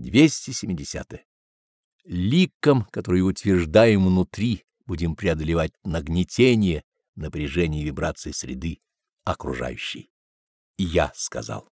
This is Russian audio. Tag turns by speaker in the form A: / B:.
A: 270. Ликом, который утверждаем внутри, будем преодолевать нагнетение, напряжение вибрации среды окружающей. И я сказал.